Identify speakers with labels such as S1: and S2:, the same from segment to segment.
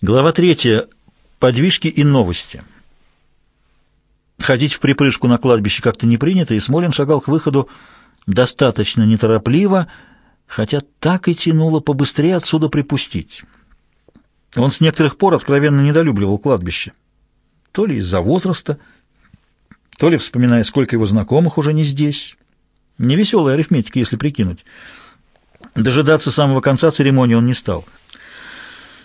S1: Глава третья. Подвижки и новости. Ходить в припрыжку на кладбище как-то не принято, и Смолин шагал к выходу достаточно неторопливо, хотя так и тянуло побыстрее отсюда припустить. Он с некоторых пор откровенно недолюбливал кладбище. То ли из-за возраста, то ли вспоминая, сколько его знакомых уже не здесь. Невеселая арифметика, если прикинуть. Дожидаться самого конца церемонии он не стал —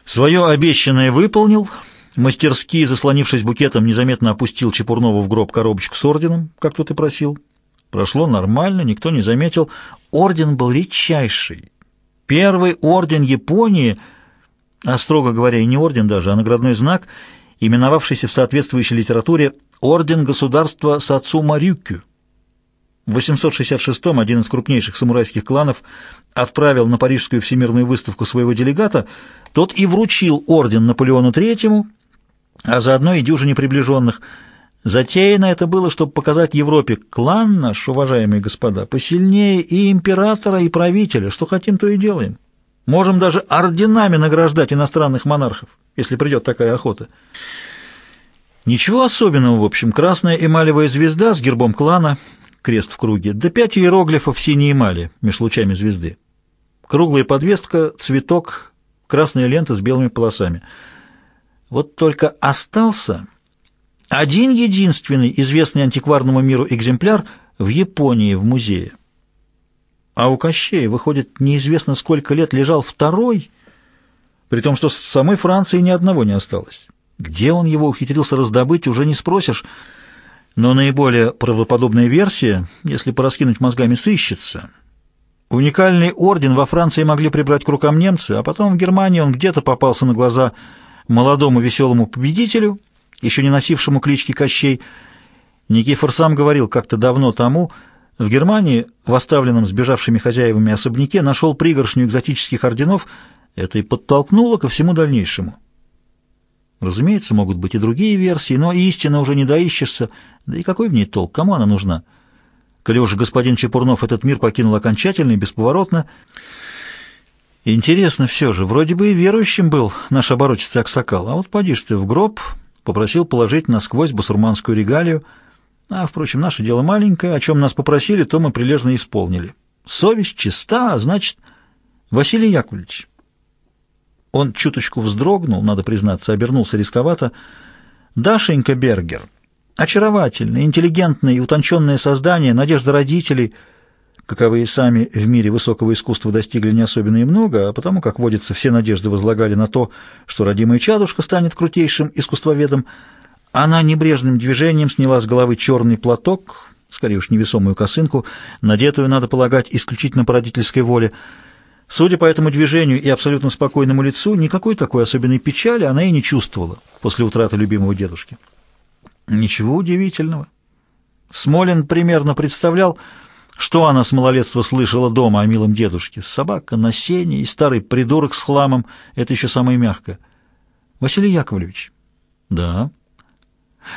S1: Свое обещанное выполнил, мастерски, заслонившись букетом, незаметно опустил Чепурнову в гроб коробочку с орденом, как тот и просил. Прошло нормально, никто не заметил. Орден был редчайший. Первый орден Японии, а строго говоря не орден даже, а наградной знак, именовавшийся в соответствующей литературе «Орден государства Сацу Марюкю». В 866-м один из крупнейших самурайских кланов отправил на Парижскую всемирную выставку своего делегата, тот и вручил орден Наполеону III, а заодно и дюжине приближенных. Затеяно это было, чтобы показать Европе клан наш, уважаемые господа, посильнее и императора, и правителя, что хотим, то и делаем. Можем даже орденами награждать иностранных монархов, если придет такая охота. Ничего особенного, в общем, красная эмалевая звезда с гербом клана — крест в круге, да пять иероглифов синей эмали меж лучами звезды. Круглая подвеска, цветок, красная лента с белыми полосами. Вот только остался один единственный известный антикварному миру экземпляр в Японии в музее. А у Кощея, выходит, неизвестно сколько лет лежал второй, при том, что с самой Франции ни одного не осталось. Где он его ухитрился раздобыть, уже не спросишь, но наиболее правдоподобная версия, если пораскинуть мозгами, сыщется. Уникальный орден во Франции могли прибрать к рукам немцы, а потом в Германии он где-то попался на глаза молодому веселому победителю, еще не носившему клички Кощей. Никифор сам говорил как-то давно тому, в Германии, в оставленном сбежавшими хозяевами особняке, нашел пригоршню экзотических орденов, это и подтолкнуло ко всему дальнейшему. Разумеется, могут быть и другие версии, но истина уже не доищешься, да и какой в ней толк, кому она нужна? Коли уж господин Чепурнов этот мир покинул окончательно и бесповоротно... Интересно все же, вроде бы и верующим был наш оборотистый Аксакал, а вот поди ты в гроб, попросил положить насквозь басурманскую регалию, а, впрочем, наше дело маленькое, о чем нас попросили, то мы прилежно исполнили. Совесть чиста, а значит... Василий Яковлевич, он чуточку вздрогнул, надо признаться, обернулся рисковато. Дашенька Бергер, очаровательное, интеллигентное и утонченное создание, надежда родителей, каковы и сами в мире высокого искусства достигли не особенно и много, а потому, как водится, все надежды возлагали на то, что родимая чадушка станет крутейшим искусствоведом, она небрежным движением сняла с головы черный платок, скорее уж невесомую косынку, надетую, надо полагать, исключительно по родительской воле, Судя по этому движению и абсолютно спокойному лицу, никакой такой особенной печали она и не чувствовала после утраты любимого дедушки. Ничего удивительного. Смолин примерно представлял, что она с малолетства слышала дома о милом дедушке. Собака на сене и старый придурок с хламом — это еще самое мягкое. Василий Яковлевич. Да.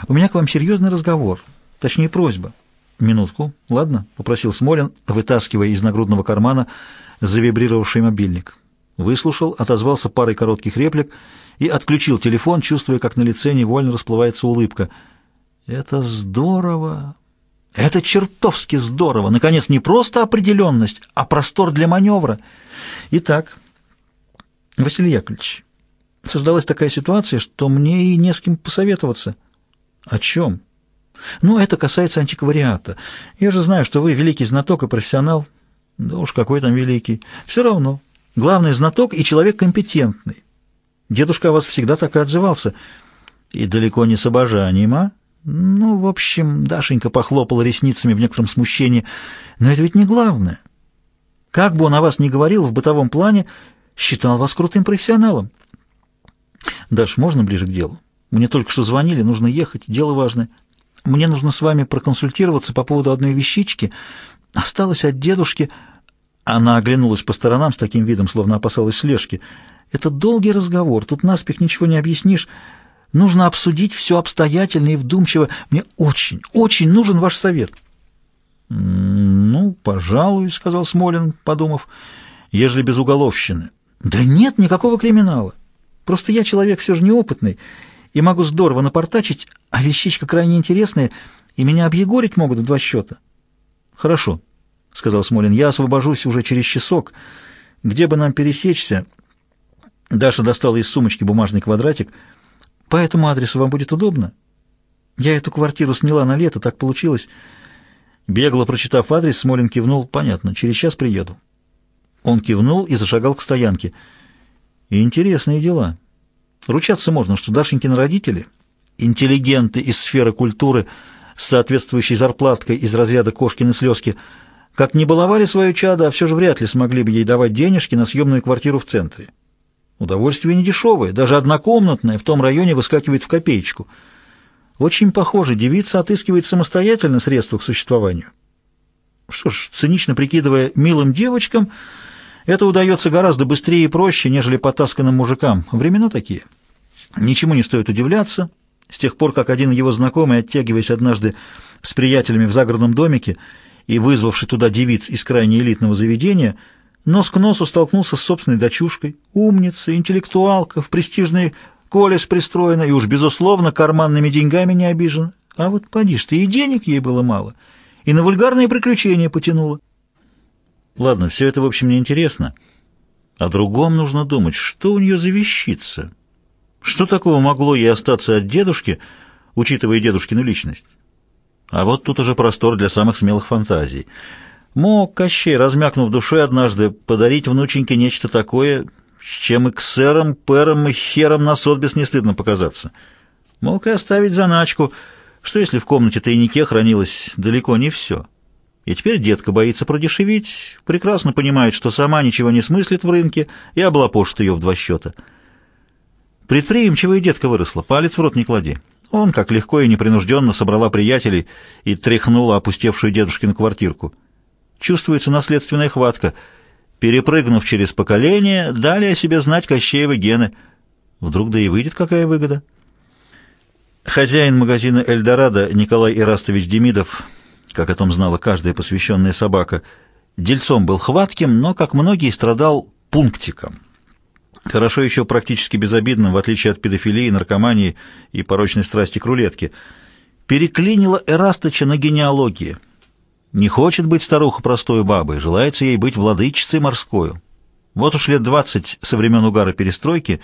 S1: У меня к вам серьезный разговор, точнее просьба. Минутку, ладно, — попросил Смолин, вытаскивая из нагрудного кармана — завибрировавший мобильник. Выслушал, отозвался парой коротких реплик и отключил телефон, чувствуя, как на лице невольно расплывается улыбка. «Это здорово! Это чертовски здорово! Наконец, не просто определенность, а простор для маневра. Итак, Василий Яковлевич, создалась такая ситуация, что мне и не с кем посоветоваться. О чем?» «Ну, это касается антиквариата. Я же знаю, что вы великий знаток и профессионал. Да уж какой там великий. Все равно. Главный знаток и человек компетентный. Дедушка о вас всегда так и отзывался. И далеко не с обожанием, а? Ну, в общем, Дашенька похлопала ресницами в некотором смущении. Но это ведь не главное. Как бы он о вас ни говорил в бытовом плане, считал вас крутым профессионалом. Даш, можно ближе к делу? Мне только что звонили, нужно ехать, дело важное. Мне нужно с вами проконсультироваться по поводу одной вещички. Осталось от дедушки... Она оглянулась по сторонам с таким видом, словно опасалась слежки. «Это долгий разговор, тут наспех ничего не объяснишь. Нужно обсудить все обстоятельно и вдумчиво. Мне очень, очень нужен ваш совет». «Ну, пожалуй», — сказал Смолин, подумав, — «ежели без уголовщины». «Да нет никакого криминала. Просто я человек все же неопытный и могу здорово напортачить, а вещичка крайне интересная, и меня объегорить могут в два счета». «Хорошо», — сказал Смолин, — «я освобожусь уже через часок. Где бы нам пересечься?» Даша достала из сумочки бумажный квадратик. «По этому адресу вам будет удобно?» «Я эту квартиру сняла на лето, так получилось». Бегло прочитав адрес, Смолин кивнул. «Понятно, через час приеду». Он кивнул и зашагал к стоянке. «Интересные дела. Ручаться можно, что Дашенькины родители, интеллигенты из сферы культуры, с соответствующей зарплаткой из разряда кошкины слезки, как не баловали свое чадо, а все же вряд ли смогли бы ей давать денежки на съемную квартиру в центре. Удовольствие недешевое, даже однокомнатное в том районе выскакивает в копеечку. Очень похоже, девица отыскивает самостоятельно средства к существованию. Что ж, цинично прикидывая милым девочкам, это удается гораздо быстрее и проще, нежели потасканным мужикам. Времена такие. Ничему не стоит удивляться. С тех пор, как один его знакомый, оттягиваясь однажды с приятелями в загородном домике и вызвавший туда девиц из крайне элитного заведения, нос к носу столкнулся с собственной дочушкой, умница, интеллектуалка, в престижный колледж пристроена и уж, безусловно, карманными деньгами не обижена. А вот поди ты, и денег ей было мало, и на вульгарные приключения потянула. Ладно, все это, в общем, не интересно. О другом нужно думать. Что у нее за вещица? Что такого могло ей остаться от дедушки, учитывая дедушкину личность? А вот тут уже простор для самых смелых фантазий. Мог Кощей, размякнув душой однажды, подарить внученьке нечто такое, с чем и к сэрам, пэрам и херам на сотбис не стыдно показаться. Мог и оставить заначку, что если в комнате тайнике хранилось далеко не все. И теперь детка боится продешевить, прекрасно понимает, что сама ничего не смыслит в рынке и облапошит ее в два счета. Предприимчивая детка выросла, палец в рот не клади. Он, как легко и непринужденно, собрала приятелей и тряхнула опустевшую дедушкину квартирку. Чувствуется наследственная хватка. Перепрыгнув через поколение, дали о себе знать Кощеевы гены. Вдруг да и выйдет какая выгода. Хозяин магазина «Эльдорадо» Николай Ирастович Демидов, как о том знала каждая посвященная собака, дельцом был хватким, но, как многие, страдал пунктиком. Хорошо еще практически безобидным, в отличие от педофилии, наркомании и порочной страсти к рулетке. Переклинила Эрастыча на генеалогии. Не хочет быть старуха простой бабой, желается ей быть владычицей морскою. Вот уж лет двадцать со времен угара перестройки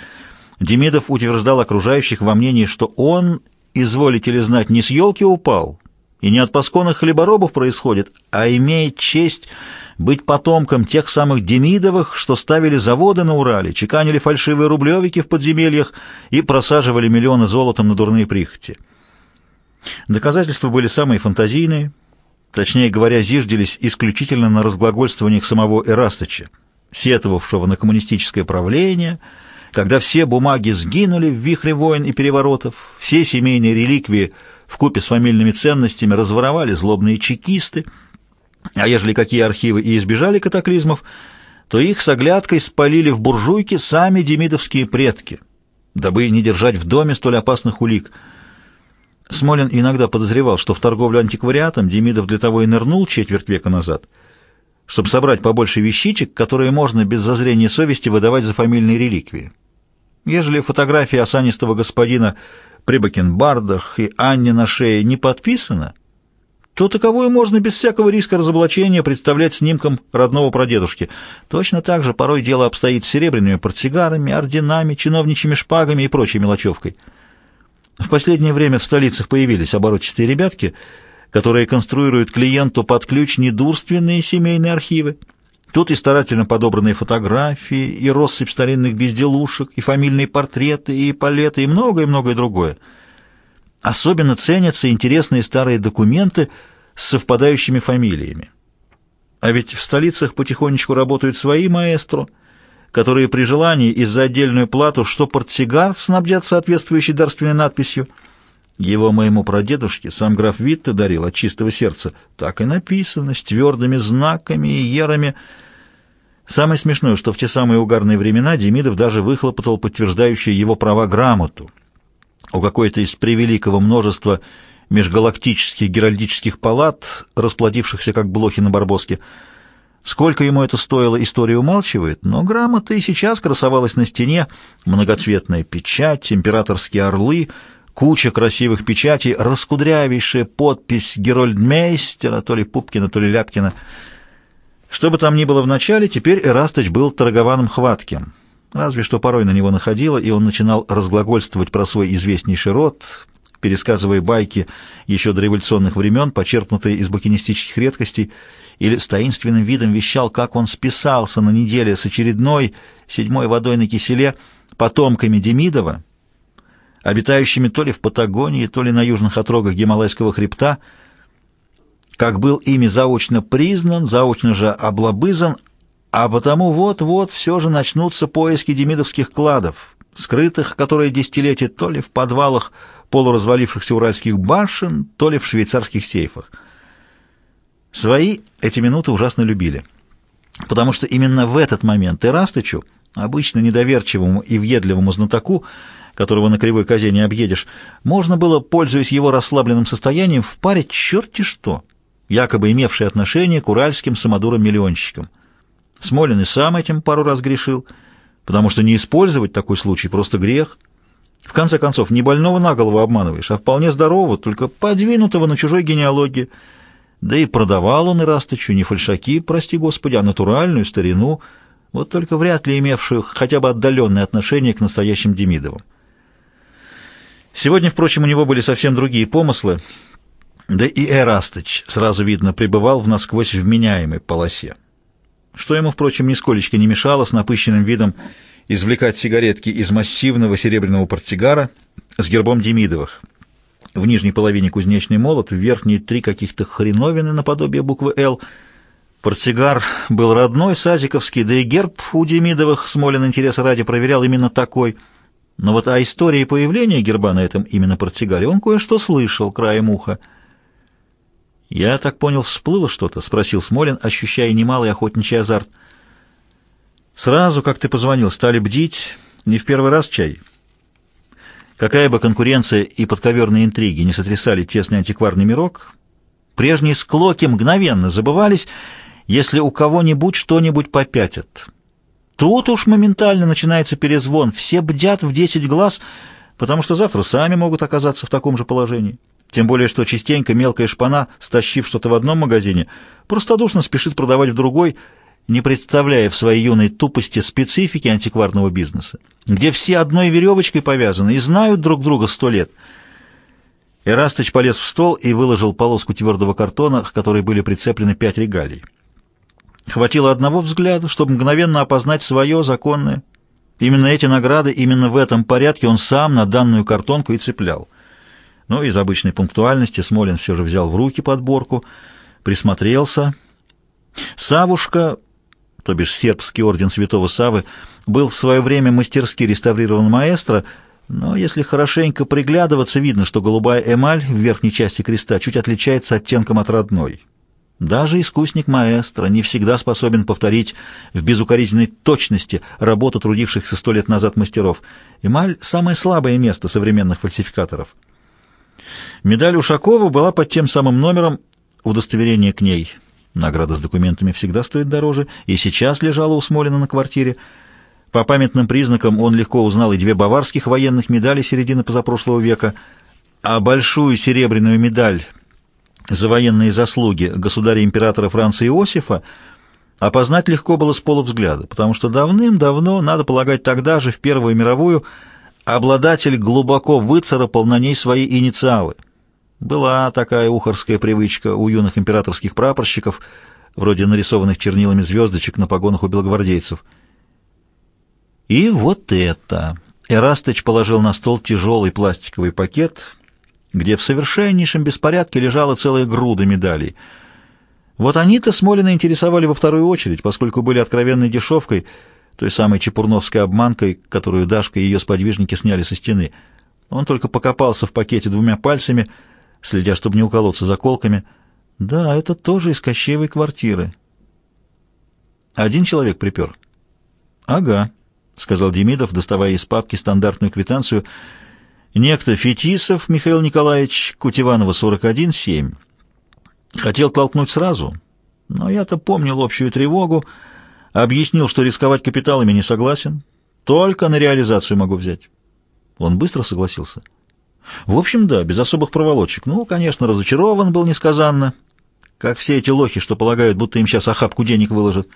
S1: Демидов утверждал окружающих во мнении, что он, изволите ли знать, не с елки упал и не от пасконных хлеборобов происходит, а имеет честь быть потомком тех самых Демидовых, что ставили заводы на Урале, чеканили фальшивые рублевики в подземельях и просаживали миллионы золотом на дурные прихоти. Доказательства были самые фантазийные, точнее говоря, зиждились исключительно на разглагольствованиях самого Эрастыча, сетовавшего на коммунистическое правление, когда все бумаги сгинули в вихре войн и переворотов, все семейные реликвии в купе с фамильными ценностями разворовали злобные чекисты, а ежели какие архивы и избежали катаклизмов, то их с оглядкой спалили в буржуйке сами демидовские предки, дабы не держать в доме столь опасных улик. Смолин иногда подозревал, что в торговлю антиквариатом Демидов для того и нырнул четверть века назад, чтобы собрать побольше вещичек, которые можно без зазрения совести выдавать за фамильные реликвии. Ежели фотография осанистого господина при бакенбардах и Анне на шее не подписана, то таковую можно без всякого риска разоблачения представлять снимком родного прадедушки. Точно так же порой дело обстоит с серебряными портсигарами, орденами, чиновничьими шпагами и прочей мелочевкой. В последнее время в столицах появились оборотистые ребятки, которые конструируют клиенту под ключ недурственные семейные архивы. Тут и старательно подобранные фотографии, и россыпь старинных безделушек, и фамильные портреты, и палеты, и многое-многое другое. Особенно ценятся интересные старые документы с совпадающими фамилиями. А ведь в столицах потихонечку работают свои маэстро, которые при желании из за отдельную плату что портсигар снабдят соответствующей дарственной надписью. Его моему прадедушке сам граф Витте дарил от чистого сердца. Так и написано, с твердыми знаками и ерами. Самое смешное, что в те самые угарные времена Демидов даже выхлопотал подтверждающую его права грамоту — у какой-то из превеликого множества межгалактических геральдических палат, расплодившихся как блохи на барбоске. Сколько ему это стоило, история умалчивает, но грамота и сейчас красовалась на стене, многоцветная печать, императорские орлы, куча красивых печатей, раскудрявейшая подпись Герольдмейстера, то ли Пупкина, то ли Ляпкина. Что бы там ни было в начале, теперь Эрастыч был торгованным хватким. Разве что порой на него находило, и он начинал разглагольствовать про свой известнейший род, пересказывая байки еще до революционных времен, почерпнутые из букинистических редкостей, или с таинственным видом вещал, как он списался на неделе с очередной седьмой водой на киселе потомками Демидова, обитающими то ли в Патагонии, то ли на южных отрогах Гималайского хребта, как был ими заочно признан, заочно же облобызан, а потому вот-вот все же начнутся поиски демидовских кладов, скрытых, которые десятилетия то ли в подвалах полуразвалившихся уральских башен, то ли в швейцарских сейфах. Свои эти минуты ужасно любили, потому что именно в этот момент Ирастычу, обычно недоверчивому и въедливому знатоку, которого на кривой козе не объедешь, можно было, пользуясь его расслабленным состоянием, впарить черти что, якобы имевшие отношение к уральским самодурам-миллионщикам. Смолин и сам этим пару раз грешил, потому что не использовать такой случай просто грех. В конце концов, не больного на голову обманываешь, а вполне здорового, только подвинутого на чужой генеалогии. Да и продавал он и Растычу не фальшаки, прости господи, а натуральную старину, вот только вряд ли имевшую хотя бы отдаленное отношение к настоящим Демидовым. Сегодня, впрочем, у него были совсем другие помыслы, да и Эрастыч, сразу видно, пребывал в насквозь вменяемой полосе что ему, впрочем, нисколечко не мешало с напыщенным видом извлекать сигаретки из массивного серебряного портсигара с гербом Демидовых. В нижней половине кузнечный молот, в верхней три каких-то хреновины наподобие буквы «Л». Портсигар был родной, сазиковский, да и герб у Демидовых Смолин интереса ради проверял именно такой. Но вот о истории появления герба на этом именно портсигаре он кое-что слышал краем уха — «Я так понял, всплыло что-то?» — спросил Смолин, ощущая немалый охотничий азарт. «Сразу, как ты позвонил, стали бдить. Не в первый раз чай?» Какая бы конкуренция и подковерные интриги не сотрясали тесный антикварный мирок, прежние склоки мгновенно забывались, если у кого-нибудь что-нибудь попятят. Тут уж моментально начинается перезвон, все бдят в десять глаз, потому что завтра сами могут оказаться в таком же положении. Тем более, что частенько мелкая шпана, стащив что-то в одном магазине, простодушно спешит продавать в другой, не представляя в своей юной тупости специфики антикварного бизнеса, где все одной веревочкой повязаны и знают друг друга сто лет. Эрастыч полез в стол и выложил полоску твердого картона, к которой были прицеплены пять регалий. Хватило одного взгляда, чтобы мгновенно опознать свое законное. Именно эти награды, именно в этом порядке он сам на данную картонку и цеплял. Но из обычной пунктуальности Смолин все же взял в руки подборку, присмотрелся. Савушка, то бишь сербский орден святого Савы, был в свое время мастерски реставрирован маэстро, но если хорошенько приглядываться, видно, что голубая эмаль в верхней части креста чуть отличается оттенком от родной. Даже искусник маэстро не всегда способен повторить в безукоризненной точности работу трудившихся сто лет назад мастеров. Эмаль — самое слабое место современных фальсификаторов. Медаль Ушакова была под тем самым номером, удостоверение к ней. Награда с документами всегда стоит дороже, и сейчас лежала у Смолина на квартире. По памятным признакам он легко узнал и две баварских военных медали середины позапрошлого века, а большую серебряную медаль за военные заслуги государя-императора Франца Иосифа опознать легко было с полувзгляда, потому что давным-давно, надо полагать, тогда же, в Первую мировую, Обладатель глубоко выцарапал на ней свои инициалы. Была такая ухарская привычка у юных императорских прапорщиков, вроде нарисованных чернилами звездочек на погонах у белогвардейцев. И вот это. Эрастыч положил на стол тяжелый пластиковый пакет, где в совершеннейшем беспорядке лежала целая груда медалей. Вот они-то Смолина интересовали во вторую очередь, поскольку были откровенной дешевкой — той самой чепурновской обманкой, которую Дашка и ее сподвижники сняли со стены. Он только покопался в пакете двумя пальцами, следя, чтобы не уколоться заколками. Да, это тоже из Кощеевой квартиры. Один человек припер. «Ага», — сказал Демидов, доставая из папки стандартную квитанцию. «Некто Фетисов Михаил Николаевич, Кутеванова, 41-7. Хотел толкнуть сразу, Но я-то помнил общую тревогу, объяснил, что рисковать капиталами не согласен, только на реализацию могу взять. Он быстро согласился. В общем, да, без особых проволочек. Ну, конечно, разочарован был несказанно, как все эти лохи, что полагают, будто им сейчас охапку денег выложат.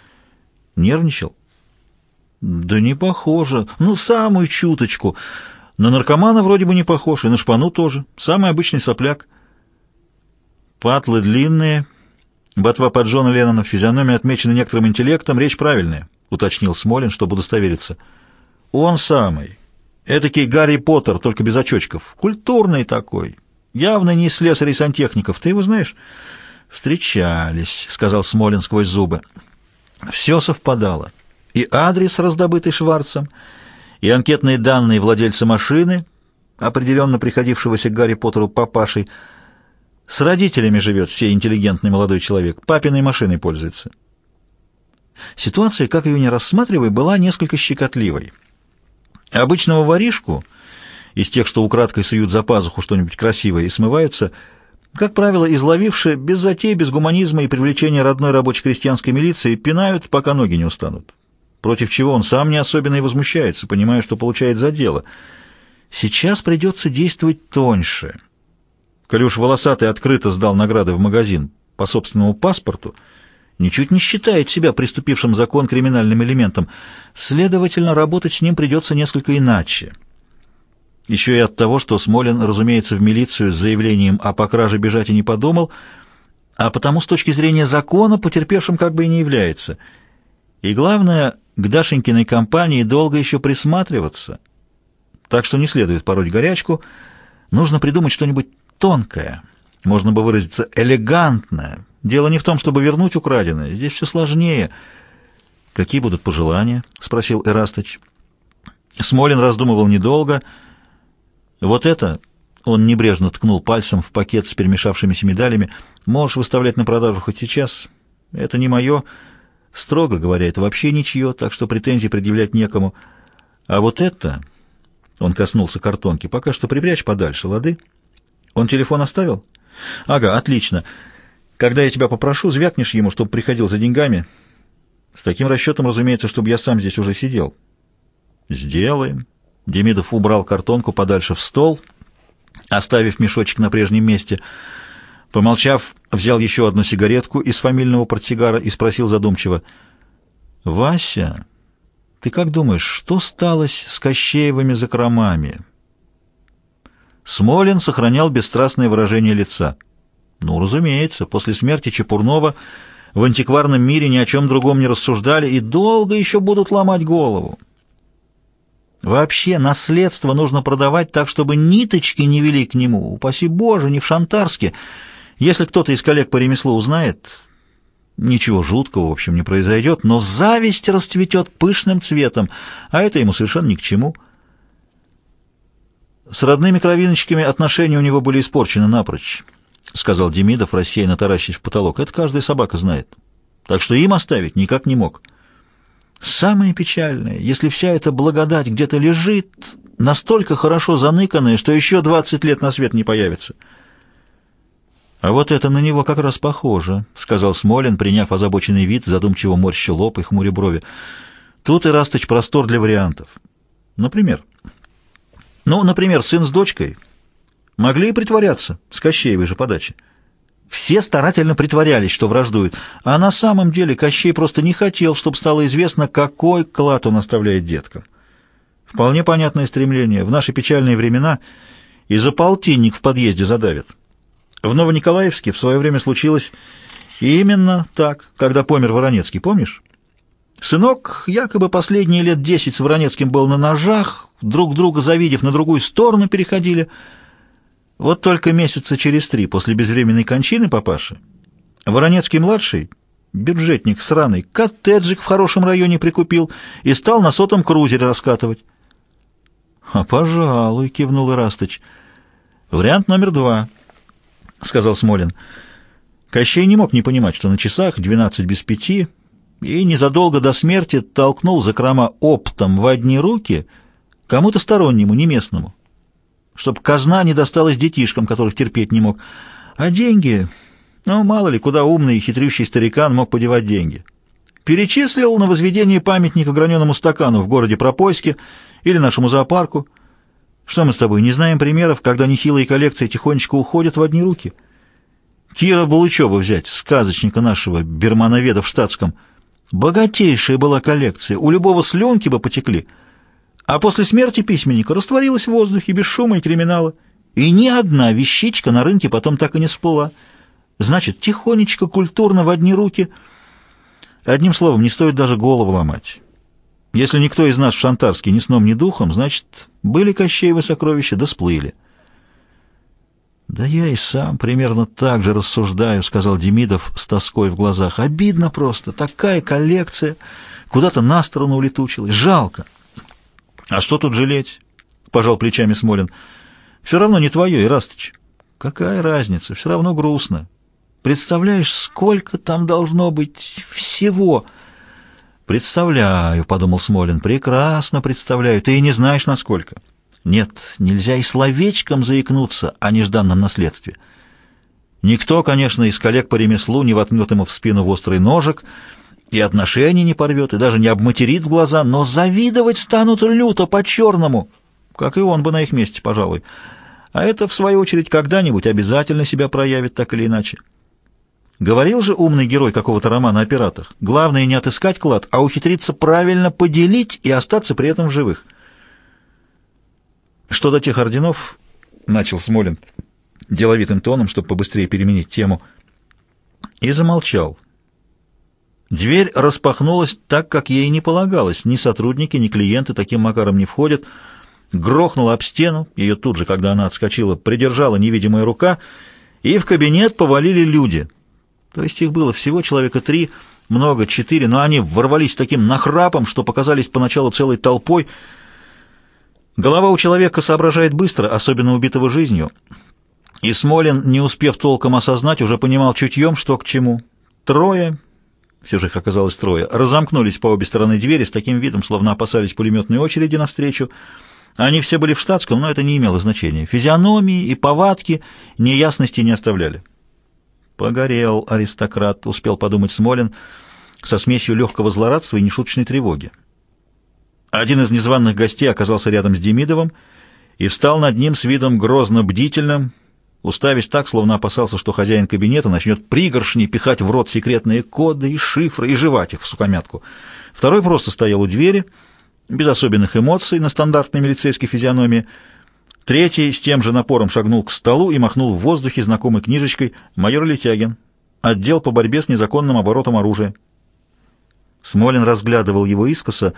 S1: Нервничал? Да не похоже. Ну, самую чуточку. На наркомана вроде бы не похож, и на шпану тоже. Самый обычный сопляк. Патлы длинные, ботва под Джона Леннона, физиономия отмечена некоторым интеллектом, речь правильная, уточнил Смолин, чтобы удостовериться. Он самый. Этакий Гарри Поттер, только без очочков. Культурный такой. Явно не слесарь и сантехников. Ты его знаешь? Встречались, сказал Смолин сквозь зубы. Все совпадало. И адрес, раздобытый Шварцем, и анкетные данные владельца машины, определенно приходившегося Гарри Поттеру папашей, с родителями живет все интеллигентный молодой человек, папиной машиной пользуется. Ситуация, как ее не рассматривай, была несколько щекотливой. Обычного воришку, из тех, что украдкой суют за пазуху что-нибудь красивое и смываются, как правило, изловившие без затей, без гуманизма и привлечения родной рабоче-крестьянской милиции, пинают, пока ноги не устанут. Против чего он сам не особенно и возмущается, понимая, что получает за дело. Сейчас придется действовать тоньше. Колюш волосатый открыто сдал награды в магазин по собственному паспорту, ничуть не считает себя приступившим закон криминальным элементом. Следовательно, работать с ним придется несколько иначе. Еще и от того, что Смолин, разумеется, в милицию с заявлением о покраже бежать и не подумал, а потому с точки зрения закона потерпевшим как бы и не является. И главное, к Дашенькиной компании долго еще присматриваться. Так что не следует пороть горячку, нужно придумать что-нибудь тонкое, можно бы выразиться элегантное. Дело не в том, чтобы вернуть украденное, здесь все сложнее. «Какие будут пожелания?» — спросил Эрастыч. Смолин раздумывал недолго. «Вот это...» — он небрежно ткнул пальцем в пакет с перемешавшимися медалями. «Можешь выставлять на продажу хоть сейчас. Это не мое. Строго говоря, это вообще ничье, так что претензий предъявлять некому. А вот это...» — он коснулся картонки. «Пока что припрячь подальше, лады?» Он телефон оставил? Ага, отлично. Когда я тебя попрошу, звякнешь ему, чтобы приходил за деньгами. С таким расчетом, разумеется, чтобы я сам здесь уже сидел. Сделаем. Демидов убрал картонку подальше в стол, оставив мешочек на прежнем месте. Помолчав, взял еще одну сигаретку из фамильного портсигара и спросил задумчиво. «Вася, ты как думаешь, что сталось с Кощеевыми закромами?» Смолин сохранял бесстрастное выражение лица. Ну, разумеется, после смерти Чепурнова в антикварном мире ни о чем другом не рассуждали и долго еще будут ломать голову. Вообще, наследство нужно продавать так, чтобы ниточки не вели к нему. Упаси Боже, не в Шантарске. Если кто-то из коллег по ремеслу узнает, ничего жуткого, в общем, не произойдет, но зависть расцветет пышным цветом, а это ему совершенно ни к чему – с родными кровиночками отношения у него были испорчены напрочь, — сказал Демидов, рассеянно таращить в потолок. Это каждая собака знает. Так что им оставить никак не мог. Самое печальное, если вся эта благодать где-то лежит, настолько хорошо заныканная, что еще двадцать лет на свет не появится. «А вот это на него как раз похоже», — сказал Смолин, приняв озабоченный вид, задумчиво морща лоб и хмуря брови. «Тут и Растыч простор для вариантов. Например...» Ну, например, сын с дочкой могли и притворяться с Кощеевой же подачи. Все старательно притворялись, что враждуют, а на самом деле Кощей просто не хотел, чтобы стало известно, какой клад он оставляет деткам. Вполне понятное стремление. В наши печальные времена и за полтинник в подъезде задавят. В Новониколаевске в свое время случилось именно так, когда помер Воронецкий, помнишь? Сынок якобы последние лет десять с Воронецким был на ножах, друг друга завидев, на другую сторону переходили. Вот только месяца через три после безвременной кончины папаши Воронецкий-младший, бюджетник сраный, коттеджик в хорошем районе прикупил и стал на сотом крузере раскатывать. — А, пожалуй, — кивнул Ирастыч. — Вариант номер два, — сказал Смолин. Кощей не мог не понимать, что на часах двенадцать без пяти и незадолго до смерти толкнул закрома оптом в одни руки кому-то стороннему, не местному, чтобы казна не досталась детишкам, которых терпеть не мог. А деньги... Но мало ли, куда умный и хитрющий старикан мог подевать деньги. Перечислил на возведение памятника граненому стакану в городе Пропойске или нашему зоопарку. Что мы с тобой, не знаем примеров, когда нехилые коллекции тихонечко уходят в одни руки? Кира Булычева взять, сказочника нашего, бермановеда в штатском. Богатейшая была коллекция, у любого слюнки бы потекли. А после смерти письменника растворилась в воздухе без шума и криминала. И ни одна вещичка на рынке потом так и не всплыла. Значит, тихонечко, культурно, в одни руки. Одним словом, не стоит даже голову ломать. Если никто из нас в Шантарске ни сном, ни духом, значит, были Кощеевы сокровища, да сплыли. «Да я и сам примерно так же рассуждаю», — сказал Демидов с тоской в глазах. «Обидно просто. Такая коллекция. Куда-то на сторону улетучилась. Жалко». «А что тут жалеть?» — пожал плечами Смолин. «Все равно не твое, Ирастыч». «Какая разница? Все равно грустно. Представляешь, сколько там должно быть всего?» «Представляю», — подумал Смолин, — «прекрасно представляю. Ты и не знаешь, насколько». «Нет, нельзя и словечком заикнуться о нежданном наследстве». Никто, конечно, из коллег по ремеслу не воткнет ему в спину в острый ножик, и отношений не порвет, и даже не обматерит в глаза, но завидовать станут люто по-черному, как и он бы на их месте, пожалуй. А это, в свою очередь, когда-нибудь обязательно себя проявит так или иначе. Говорил же умный герой какого-то романа о пиратах. Главное не отыскать клад, а ухитриться правильно поделить и остаться при этом в живых. Что до тех орденов, начал Смолин деловитым тоном, чтобы побыстрее переменить тему, и замолчал. Дверь распахнулась так, как ей не полагалось. Ни сотрудники, ни клиенты таким макаром не входят. Грохнула об стену, ее тут же, когда она отскочила, придержала невидимая рука, и в кабинет повалили люди — то есть их было всего человека три, много, четыре, но они ворвались таким нахрапом, что показались поначалу целой толпой. Голова у человека соображает быстро, особенно убитого жизнью. И Смолин, не успев толком осознать, уже понимал чутьем, что к чему. Трое, все же их оказалось трое, разомкнулись по обе стороны двери с таким видом, словно опасались пулеметной очереди навстречу. Они все были в штатском, но это не имело значения. Физиономии и повадки неясности не оставляли. «Погорел аристократ», — успел подумать Смолин, со смесью легкого злорадства и нешуточной тревоги. Один из незваных гостей оказался рядом с Демидовым и встал над ним с видом грозно бдительным, уставясь так, словно опасался, что хозяин кабинета начнет пригоршней пихать в рот секретные коды и шифры и жевать их в сукомятку. Второй просто стоял у двери, без особенных эмоций на стандартной милицейской физиономии, Третий с тем же напором шагнул к столу и махнул в воздухе знакомой книжечкой «Майор Летягин. Отдел по борьбе с незаконным оборотом оружия». Смолин разглядывал его искоса.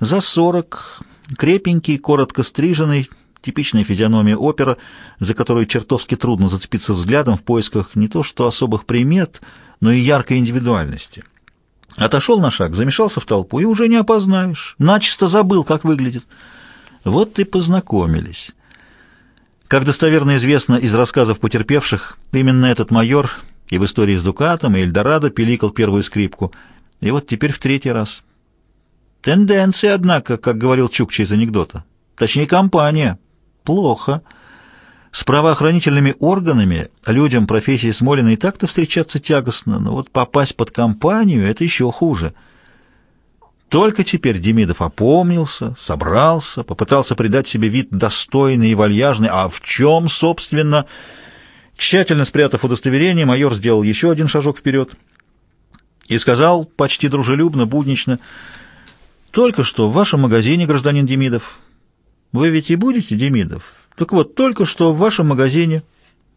S1: За сорок, крепенький, коротко стриженный, типичная физиономия опера, за которую чертовски трудно зацепиться взглядом в поисках не то что особых примет, но и яркой индивидуальности. Отошел на шаг, замешался в толпу, и уже не опознаешь. Начисто забыл, как выглядит. Вот и познакомились. Как достоверно известно из рассказов потерпевших, именно этот майор и в истории с Дукатом, и Эльдорадо пиликал первую скрипку. И вот теперь в третий раз. Тенденция, однако, как говорил Чукча из анекдота. Точнее, компания. Плохо. С правоохранительными органами людям профессии Смолина и так-то встречаться тягостно, но вот попасть под компанию — это еще хуже — только теперь Демидов опомнился, собрался, попытался придать себе вид достойный и вальяжный. А в чем, собственно? Тщательно спрятав удостоверение, майор сделал еще один шажок вперед и сказал почти дружелюбно, буднично, «Только что в вашем магазине, гражданин Демидов, вы ведь и будете Демидов? Так вот, только что в вашем магазине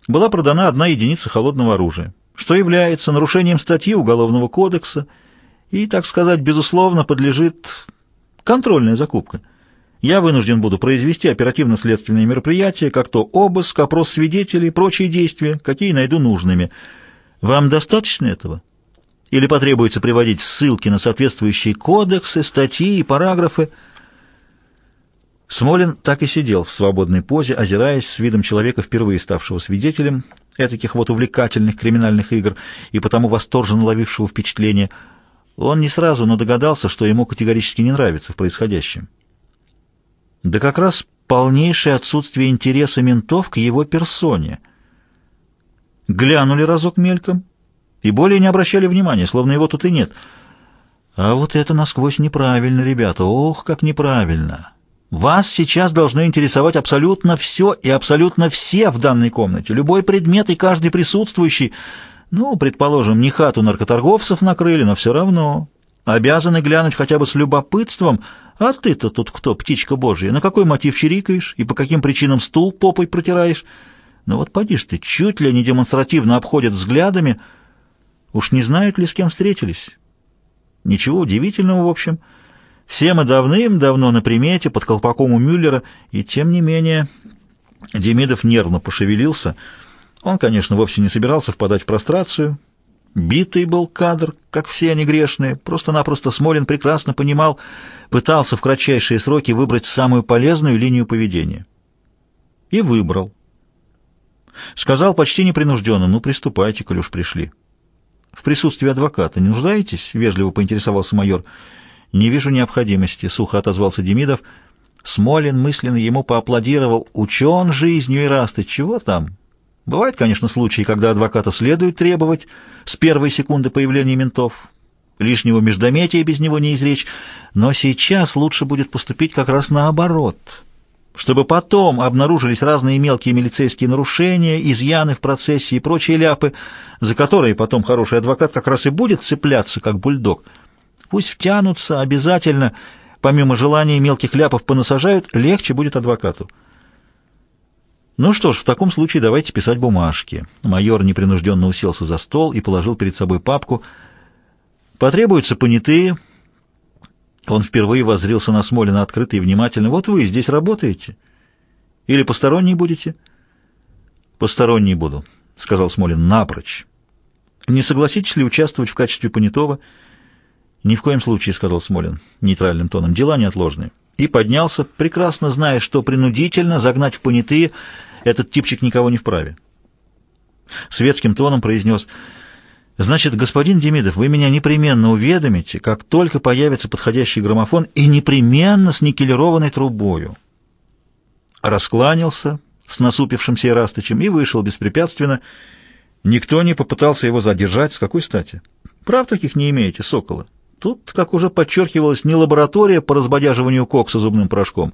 S1: была продана одна единица холодного оружия, что является нарушением статьи Уголовного кодекса – и, так сказать, безусловно, подлежит контрольная закупка. Я вынужден буду произвести оперативно-следственные мероприятия, как то обыск, опрос свидетелей, прочие действия, какие найду нужными. Вам достаточно этого? Или потребуется приводить ссылки на соответствующие кодексы, статьи и параграфы? Смолин так и сидел в свободной позе, озираясь с видом человека, впервые ставшего свидетелем этих вот увлекательных криминальных игр и потому восторженно ловившего впечатление – он не сразу, но догадался, что ему категорически не нравится в происходящем. Да как раз полнейшее отсутствие интереса ментов к его персоне. Глянули разок мельком и более не обращали внимания, словно его тут и нет. А вот это насквозь неправильно, ребята, ох, как неправильно. Вас сейчас должно интересовать абсолютно все и абсолютно все в данной комнате, любой предмет и каждый присутствующий. Ну, предположим, не хату наркоторговцев накрыли, но все равно. Обязаны глянуть хотя бы с любопытством. А ты-то тут кто, птичка божья? На какой мотив чирикаешь и по каким причинам стул попой протираешь? Ну вот поди ты, чуть ли не демонстративно обходят взглядами. Уж не знают ли, с кем встретились? Ничего удивительного, в общем. Все мы давным-давно на примете, под колпаком у Мюллера, и тем не менее... Демидов нервно пошевелился. Он, конечно, вовсе не собирался впадать в прострацию. Битый был кадр, как все они грешные. Просто-напросто Смолин прекрасно понимал, пытался в кратчайшие сроки выбрать самую полезную линию поведения. И выбрал. Сказал почти непринужденно, ну, приступайте, коль уж пришли. В присутствии адвоката не нуждаетесь? Вежливо поинтересовался майор. Не вижу необходимости, сухо отозвался Демидов. Смолин мысленно ему поаплодировал. Учен жизнью и расты. Чего там? Бывают, конечно, случаи, когда адвоката следует требовать с первой секунды появления ментов. Лишнего междометия без него не изречь. Но сейчас лучше будет поступить как раз наоборот чтобы потом обнаружились разные мелкие милицейские нарушения, изъяны в процессе и прочие ляпы, за которые потом хороший адвокат как раз и будет цепляться, как бульдог. Пусть втянутся обязательно, помимо желания мелких ляпов понасажают, легче будет адвокату. Ну что ж, в таком случае давайте писать бумажки. Майор непринужденно уселся за стол и положил перед собой папку. Потребуются понятые, он впервые воззрился на Смолина открыто и внимательно. «Вот вы здесь работаете? Или посторонний будете?» «Посторонний буду», — сказал Смолин напрочь. «Не согласитесь ли участвовать в качестве понятого?» «Ни в коем случае», — сказал Смолин нейтральным тоном. «Дела неотложные». И поднялся, прекрасно зная, что принудительно загнать в понятые этот типчик никого не вправе. Светским тоном произнес Значит, господин Демидов, вы меня непременно уведомите, как только появится подходящий граммофон, и непременно с никелированной трубою. Раскланялся с насупившимся Ирастычем и вышел беспрепятственно. Никто не попытался его задержать. С какой стати? Прав таких не имеете, Сокола. Тут, как уже подчеркивалось, не лаборатория по разбодяживанию кокса зубным порошком,